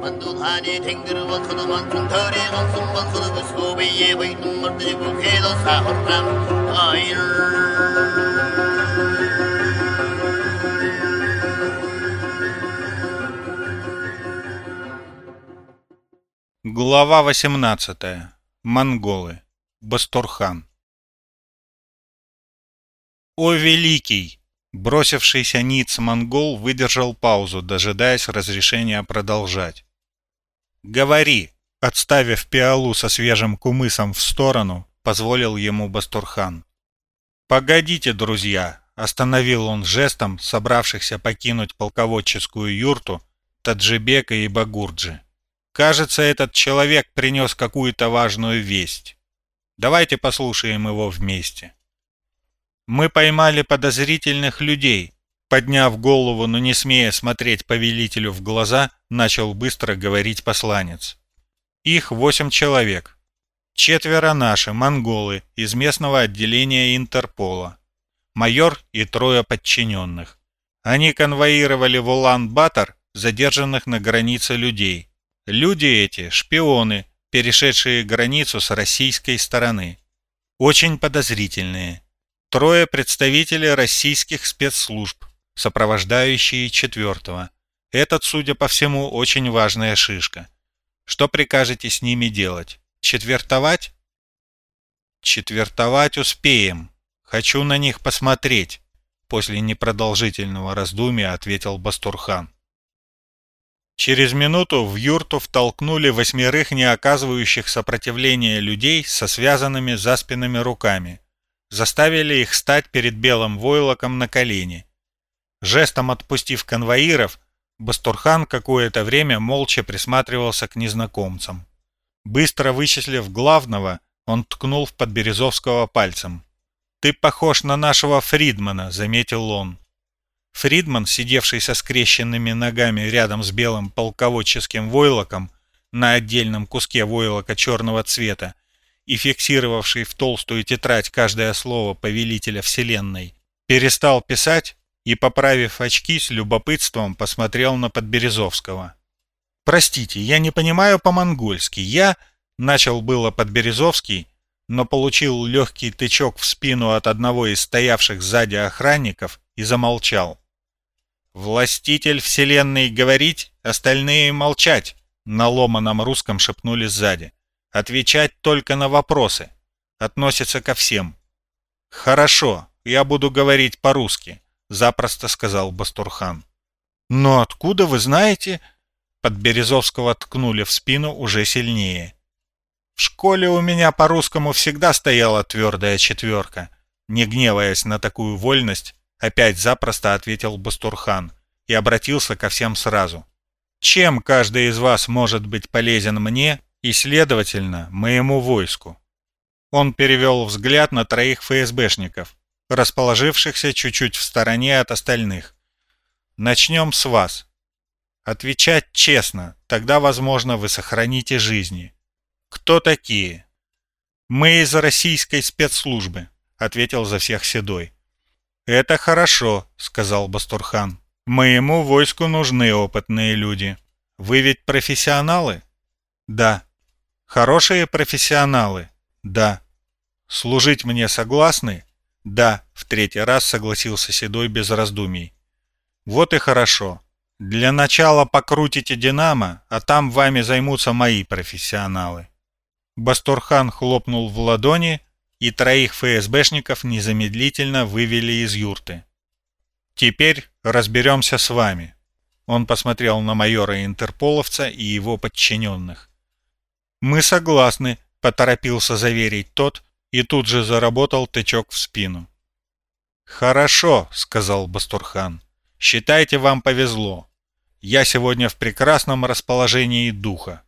만두하니 탱그르와 커도만 통털에 건승만 커도 소비에 보이는 멀리고 해도 사호람 아이를 Глава 18. Монголы. Бастурхан. О великий! Бросившийся ниц монгол выдержал паузу, дожидаясь разрешения продолжать. «Говори!» Отставив пиалу со свежим кумысом в сторону, позволил ему Бастурхан. «Погодите, друзья!» — остановил он жестом собравшихся покинуть полководческую юрту Таджибека и Багурджи. «Кажется, этот человек принес какую-то важную весть. Давайте послушаем его вместе». Мы поймали подозрительных людей. Подняв голову, но не смея смотреть повелителю в глаза, начал быстро говорить посланец. Их восемь человек. Четверо наши, монголы, из местного отделения Интерпола. Майор и трое подчиненных. Они конвоировали в Улан-Батор задержанных на границе людей. Люди эти – шпионы, перешедшие границу с российской стороны. Очень подозрительные. Трое представителей российских спецслужб, сопровождающие четвертого. Этот, судя по всему, очень важная шишка. Что прикажете с ними делать? Четвертовать? Четвертовать успеем. Хочу на них посмотреть. После непродолжительного раздумья ответил Бастурхан. Через минуту в юрту втолкнули восьмерых не оказывающих сопротивления людей со связанными за спинами руками заставили их стать перед белым войлоком на колени. Жестом отпустив конвоиров, Бастурхан какое-то время молча присматривался к незнакомцам. Быстро вычислив главного, он ткнул в Подберезовского пальцем. «Ты похож на нашего Фридмана», — заметил он. Фридман, сидевший со скрещенными ногами рядом с белым полководческим войлоком на отдельном куске войлока черного цвета, и фиксировавший в толстую тетрадь каждое слово повелителя Вселенной, перестал писать и, поправив очки, с любопытством посмотрел на Подберезовского. «Простите, я не понимаю по-монгольски. Я...» — начал было Подберезовский, но получил легкий тычок в спину от одного из стоявших сзади охранников и замолчал. «Властитель Вселенной говорить, остальные молчать!» — на ломаном русском шепнули сзади. Отвечать только на вопросы. Относится ко всем. Хорошо, я буду говорить по-русски, запросто сказал Бастурхан. Но откуда вы знаете? Под Березовского ткнули в спину уже сильнее. В школе у меня по-русскому всегда стояла твердая четверка. Не гневаясь на такую вольность, опять запросто ответил Бастурхан и обратился ко всем сразу. Чем каждый из вас может быть полезен мне и, следовательно, моему войску. Он перевел взгляд на троих ФСБшников, расположившихся чуть-чуть в стороне от остальных. Начнем с вас. Отвечать честно, тогда, возможно, вы сохраните жизни. Кто такие? Мы из российской спецслужбы, ответил за всех Седой. Это хорошо, сказал Бастурхан. Моему войску нужны опытные люди. Вы ведь профессионалы? Да. Хорошие профессионалы? Да. Служить мне согласны? Да, в третий раз согласился Седой без раздумий. Вот и хорошо. Для начала покрутите «Динамо», а там вами займутся мои профессионалы. Бастурхан хлопнул в ладони, и троих ФСБшников незамедлительно вывели из юрты. «Теперь разберемся с вами». Он посмотрел на майора Интерполовца и его подчиненных. «Мы согласны», — поторопился заверить тот и тут же заработал тычок в спину. «Хорошо», — сказал Бастурхан. «Считайте, вам повезло. Я сегодня в прекрасном расположении духа».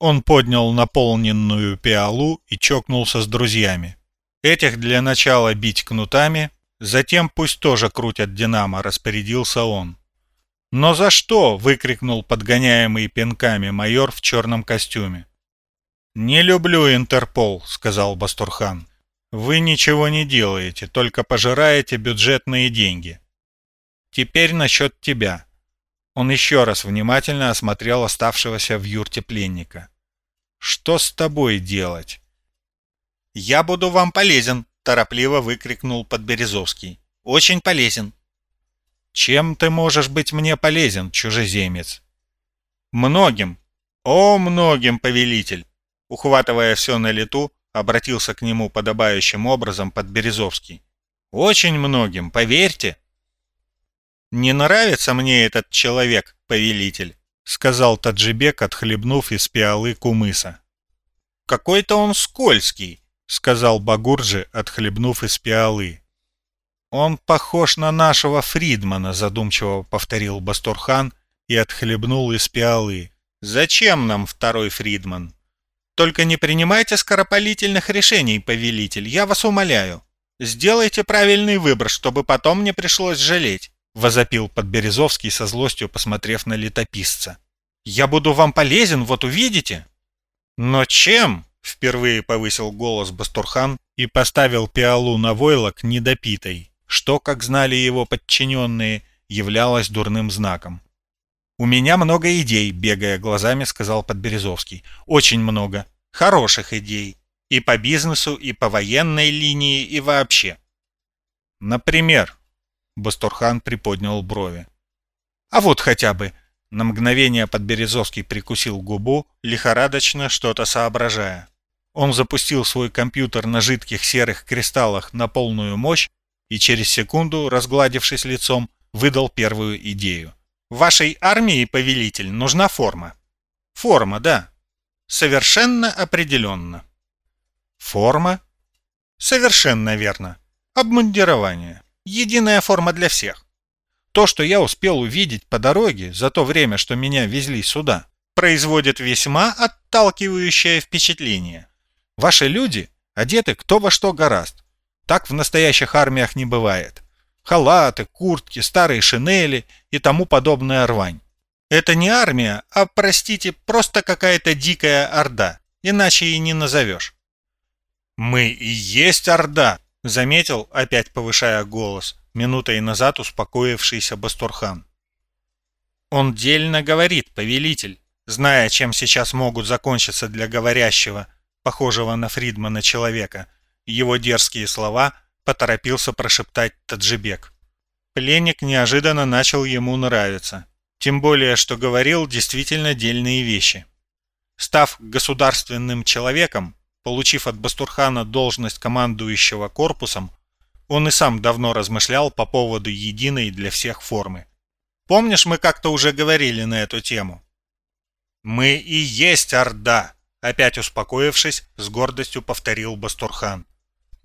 Он поднял наполненную пиалу и чокнулся с друзьями. Этих для начала бить кнутами, затем пусть тоже крутят «Динамо», распорядился он. «Но за что?» — выкрикнул подгоняемый пинками майор в черном костюме. «Не люблю Интерпол», — сказал Бастурхан. «Вы ничего не делаете, только пожираете бюджетные деньги. Теперь насчет тебя». Он еще раз внимательно осмотрел оставшегося в юрте пленника. «Что с тобой делать?» «Я буду вам полезен», — торопливо выкрикнул Подберезовский. «Очень полезен». «Чем ты можешь быть мне полезен, чужеземец?» «Многим. О, многим, повелитель!» Ухватывая все на лету, обратился к нему подобающим образом Подберезовский. «Очень многим, поверьте». «Не нравится мне этот человек, повелитель», — сказал Таджибек, отхлебнув из пиалы кумыса. «Какой-то он скользкий», — сказал Багурджи, отхлебнув из пиалы. «Он похож на нашего Фридмана», — задумчиво повторил Бастурхан и отхлебнул из пиалы. «Зачем нам второй Фридман?» «Только не принимайте скоропалительных решений, повелитель, я вас умоляю. Сделайте правильный выбор, чтобы потом не пришлось жалеть возопил Подберезовский со злостью, посмотрев на летописца. «Я буду вам полезен, вот увидите!» «Но чем?» — впервые повысил голос Бастурхан и поставил пиалу на войлок недопитой, что, как знали его подчиненные, являлось дурным знаком. «У меня много идей», — бегая глазами, сказал Подберезовский. «Очень много. Хороших идей. И по бизнесу, и по военной линии, и вообще». «Например?» Бастурхан приподнял брови. «А вот хотя бы!» На мгновение Подберезовский прикусил губу, лихорадочно что-то соображая. Он запустил свой компьютер на жидких серых кристаллах на полную мощь и через секунду, разгладившись лицом, выдал первую идею. «Вашей армии, повелитель, нужна форма». «Форма, да. Совершенно определенно». «Форма?» «Совершенно верно. Обмундирование». Единая форма для всех. То, что я успел увидеть по дороге за то время, что меня везли сюда, производит весьма отталкивающее впечатление. Ваши люди одеты кто во что гораст. Так в настоящих армиях не бывает. Халаты, куртки, старые шинели и тому подобная рвань. Это не армия, а, простите, просто какая-то дикая орда. Иначе и не назовешь. Мы и есть орда, Заметил, опять повышая голос, минутой назад успокоившийся Бастурхан. «Он дельно говорит, повелитель, зная, чем сейчас могут закончиться для говорящего, похожего на Фридмана человека. Его дерзкие слова поторопился прошептать Таджибек. Пленник неожиданно начал ему нравиться. Тем более, что говорил действительно дельные вещи. Став государственным человеком, Получив от Бастурхана должность командующего корпусом, он и сам давно размышлял по поводу единой для всех формы. Помнишь, мы как-то уже говорили на эту тему? «Мы и есть Орда!» Опять успокоившись, с гордостью повторил Бастурхан.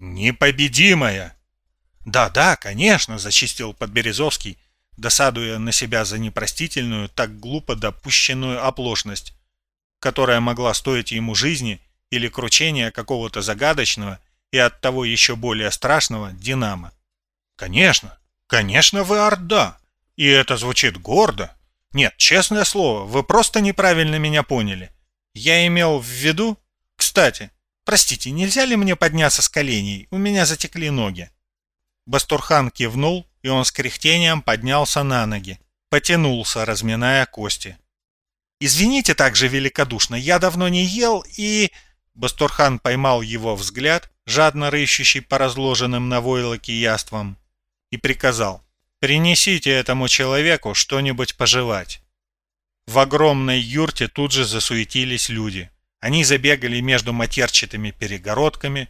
«Непобедимая!» «Да-да, конечно!» — зачистил Подберезовский, досадуя на себя за непростительную, так глупо допущенную оплошность, которая могла стоить ему жизни или кручение какого-то загадочного и оттого еще более страшного динамо. Конечно, конечно вы Орда, и это звучит гордо. Нет, честное слово, вы просто неправильно меня поняли. Я имел в виду... Кстати, простите, нельзя ли мне подняться с коленей? У меня затекли ноги. Бастурхан кивнул, и он с кряхтением поднялся на ноги, потянулся, разминая кости. «Извините так же великодушно, я давно не ел и...» Бастурхан поймал его взгляд, жадно рыщущий по разложенным на войлоке яствам, и приказал «Принесите этому человеку что-нибудь пожевать». В огромной юрте тут же засуетились люди. Они забегали между матерчатыми перегородками.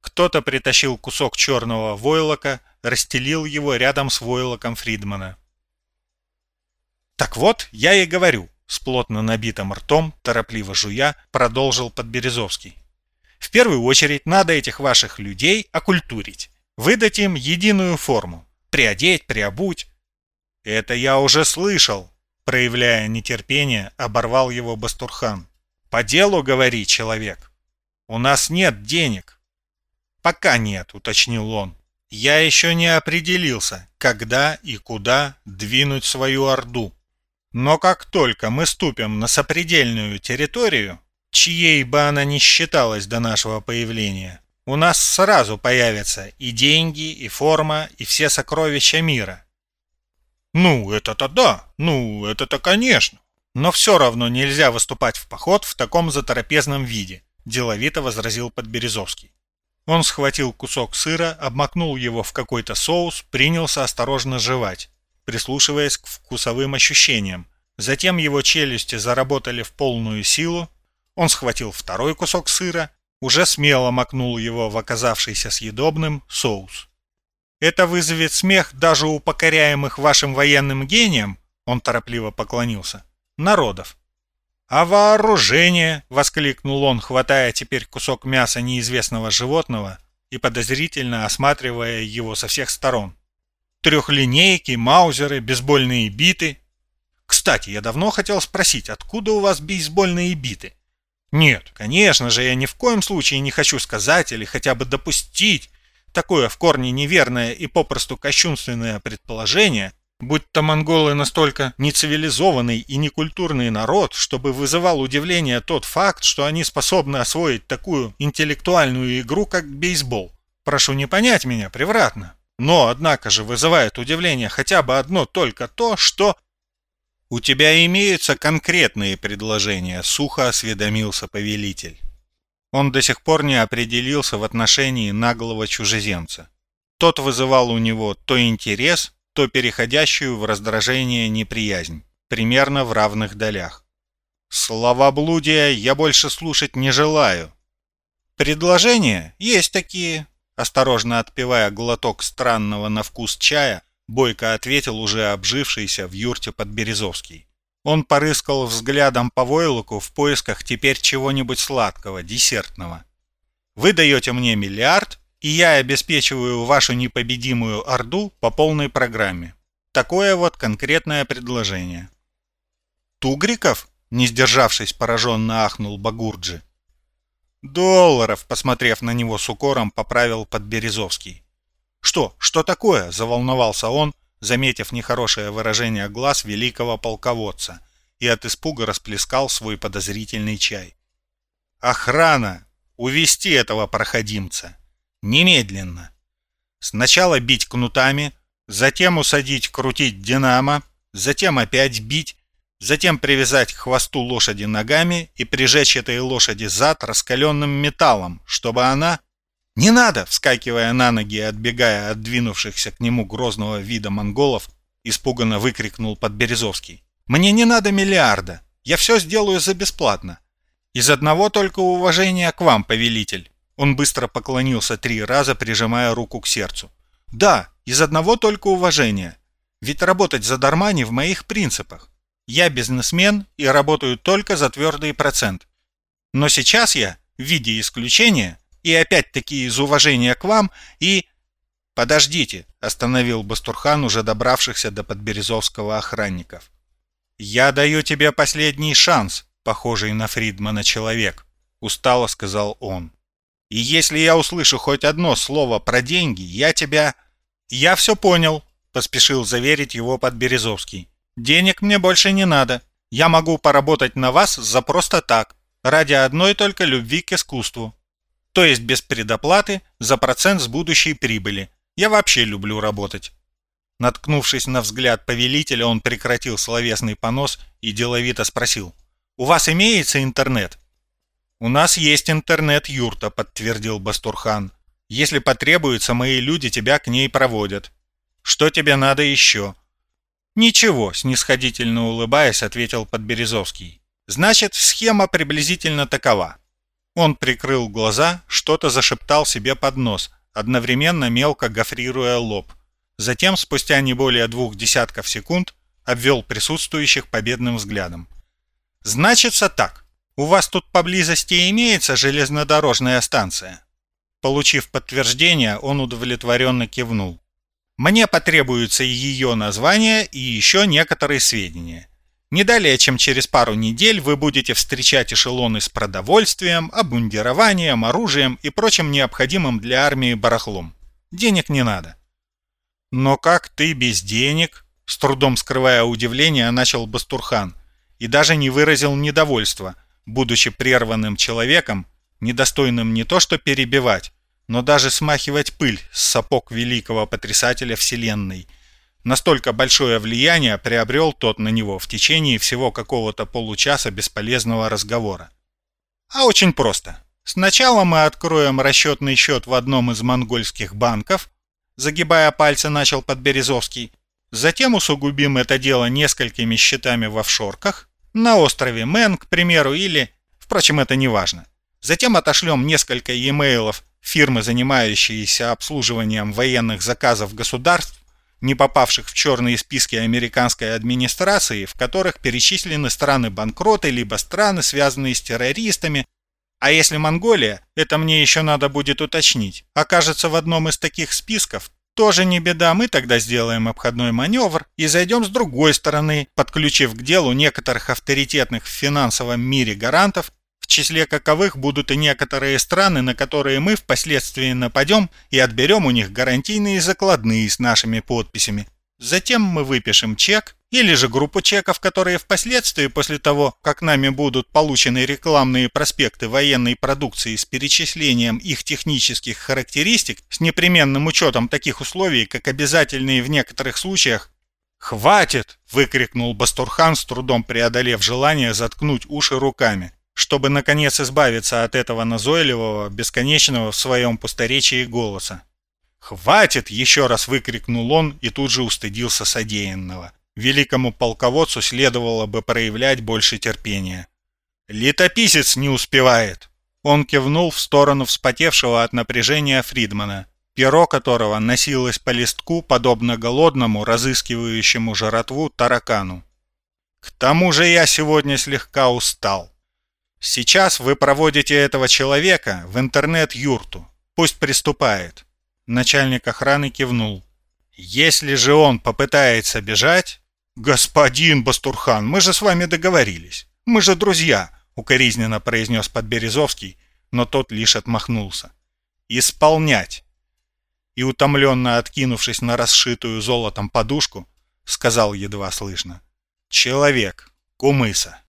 Кто-то притащил кусок черного войлока, расстелил его рядом с войлоком Фридмана. «Так вот, я и говорю, с плотно набитым ртом, торопливо жуя, продолжил Подберезовский. В первую очередь надо этих ваших людей окультурить, выдать им единую форму, приодеть, приобуть. Это я уже слышал, проявляя нетерпение, оборвал его Бастурхан. По делу говори, человек. У нас нет денег. Пока нет, уточнил он. Я еще не определился, когда и куда двинуть свою орду. Но как только мы ступим на сопредельную территорию, чьей бы она ни считалась до нашего появления, у нас сразу появятся и деньги, и форма, и все сокровища мира. Ну, это-то да, ну, это-то конечно. Но все равно нельзя выступать в поход в таком заторопезном виде, деловито возразил Подберезовский. Он схватил кусок сыра, обмакнул его в какой-то соус, принялся осторожно жевать, прислушиваясь к вкусовым ощущениям. Затем его челюсти заработали в полную силу. Он схватил второй кусок сыра, уже смело макнул его в оказавшийся съедобным соус. Это вызовет смех даже у покоряемых вашим военным гением, он торопливо поклонился, народов. «А вооружение!» — воскликнул он, хватая теперь кусок мяса неизвестного животного и подозрительно осматривая его со всех сторон. Трехлинейки, маузеры, бейсбольные биты. Кстати, я давно хотел спросить, откуда у вас бейсбольные биты? Нет, конечно же, я ни в коем случае не хочу сказать или хотя бы допустить, такое в корне неверное и попросту кощунственное предположение, будь-то монголы настолько нецивилизованный и некультурный народ, чтобы вызывал удивление тот факт, что они способны освоить такую интеллектуальную игру, как бейсбол. Прошу не понять меня превратно. Но, однако же, вызывает удивление хотя бы одно только то, что... «У тебя имеются конкретные предложения», — сухо осведомился повелитель. Он до сих пор не определился в отношении наглого чужеземца. Тот вызывал у него то интерес, то переходящую в раздражение неприязнь, примерно в равных долях. Словоблудия я больше слушать не желаю. Предложения есть такие. Осторожно отпивая глоток странного на вкус чая, Бойко ответил уже обжившийся в юрте Подберезовский. Он порыскал взглядом по войлоку в поисках теперь чего-нибудь сладкого, десертного. «Вы даете мне миллиард, и я обеспечиваю вашу непобедимую Орду по полной программе. Такое вот конкретное предложение». «Тугриков?» — не сдержавшись, пораженно ахнул Багурджи. «Долларов», — посмотрев на него с укором, поправил Подберезовский. «Что? Что такое?» — заволновался он, заметив нехорошее выражение глаз великого полководца, и от испуга расплескал свой подозрительный чай. «Охрана! Увести этого проходимца! Немедленно! Сначала бить кнутами, затем усадить крутить динамо, затем опять бить, затем привязать к хвосту лошади ногами и прижечь этой лошади зад раскаленным металлом, чтобы она «Не надо!» — вскакивая на ноги и отбегая от двинувшихся к нему грозного вида монголов, испуганно выкрикнул Подберезовский. «Мне не надо миллиарда! Я все сделаю за бесплатно! Из одного только уважения к вам, повелитель!» Он быстро поклонился три раза, прижимая руку к сердцу. «Да, из одного только уважения. Ведь работать задарма не в моих принципах. Я бизнесмен и работаю только за твердый процент. Но сейчас я, в виде исключения, и опять-таки из уважения к вам, и... «Подождите», — остановил Бастурхан, уже добравшихся до подберезовского охранников. «Я даю тебе последний шанс, похожий на Фридмана человек», — устало сказал он. «И если я услышу хоть одно слово про деньги, я тебя...» «Я все понял», — поспешил заверить его Подберезовский. «Денег мне больше не надо. Я могу поработать на вас за просто так, ради одной только любви к искусству то есть без предоплаты за процент с будущей прибыли. Я вообще люблю работать. Наткнувшись на взгляд повелителя, он прекратил словесный понос и деловито спросил. «У вас имеется интернет?» «У нас есть интернет, юрта», — подтвердил Бастурхан. «Если потребуется, мои люди тебя к ней проводят. Что тебе надо еще?» «Ничего», — снисходительно улыбаясь, ответил Подберезовский. «Значит, схема приблизительно такова. Он прикрыл глаза, что-то зашептал себе под нос, одновременно мелко гофрируя лоб. Затем, спустя не более двух десятков секунд, обвел присутствующих победным взглядом. «Значится так. У вас тут поблизости имеется железнодорожная станция?» Получив подтверждение, он удовлетворенно кивнул. «Мне потребуется ее название и еще некоторые сведения. Не далее, чем через пару недель вы будете встречать эшелоны с продовольствием, обмундированием, оружием и прочим необходимым для армии барахлом. Денег не надо. Но как ты без денег? С трудом скрывая удивление, начал Бастурхан и даже не выразил недовольства, будучи прерванным человеком, недостойным не то что перебивать, но даже смахивать пыль с сапог великого потрясателя вселенной – Настолько большое влияние приобрел тот на него в течение всего какого-то получаса бесполезного разговора. А очень просто. Сначала мы откроем расчетный счет в одном из монгольских банков, загибая пальцы, начал Подберезовский. Затем усугубим это дело несколькими счетами в офшорках, на острове Мэн, к примеру, или... Впрочем, это не важно. Затем отошлем несколько e-mailов фирмы, занимающиеся обслуживанием военных заказов государств, не попавших в черные списки американской администрации, в которых перечислены страны-банкроты, либо страны, связанные с террористами. А если Монголия, это мне еще надо будет уточнить, окажется в одном из таких списков, тоже не беда, мы тогда сделаем обходной маневр и зайдем с другой стороны, подключив к делу некоторых авторитетных в финансовом мире гарантов, в числе каковых будут и некоторые страны, на которые мы впоследствии нападем и отберем у них гарантийные закладные с нашими подписями. Затем мы выпишем чек или же группу чеков, которые впоследствии, после того, как нами будут получены рекламные проспекты военной продукции с перечислением их технических характеристик с непременным учетом таких условий, как обязательные в некоторых случаях «Хватит!» – выкрикнул Бастурхан, с трудом преодолев желание заткнуть уши руками чтобы, наконец, избавиться от этого назойливого, бесконечного в своем пусторечии голоса. «Хватит!» — еще раз выкрикнул он и тут же устыдился содеянного. Великому полководцу следовало бы проявлять больше терпения. «Летописец не успевает!» Он кивнул в сторону вспотевшего от напряжения Фридмана, перо которого носилось по листку, подобно голодному, разыскивающему жратву таракану. «К тому же я сегодня слегка устал. Сейчас вы проводите этого человека в интернет-юрту. Пусть приступает. Начальник охраны кивнул. Если же он попытается бежать... Господин Бастурхан, мы же с вами договорились. Мы же друзья, укоризненно произнес Подберезовский, но тот лишь отмахнулся. Исполнять. И утомленно откинувшись на расшитую золотом подушку, сказал едва слышно. Человек, кумыса.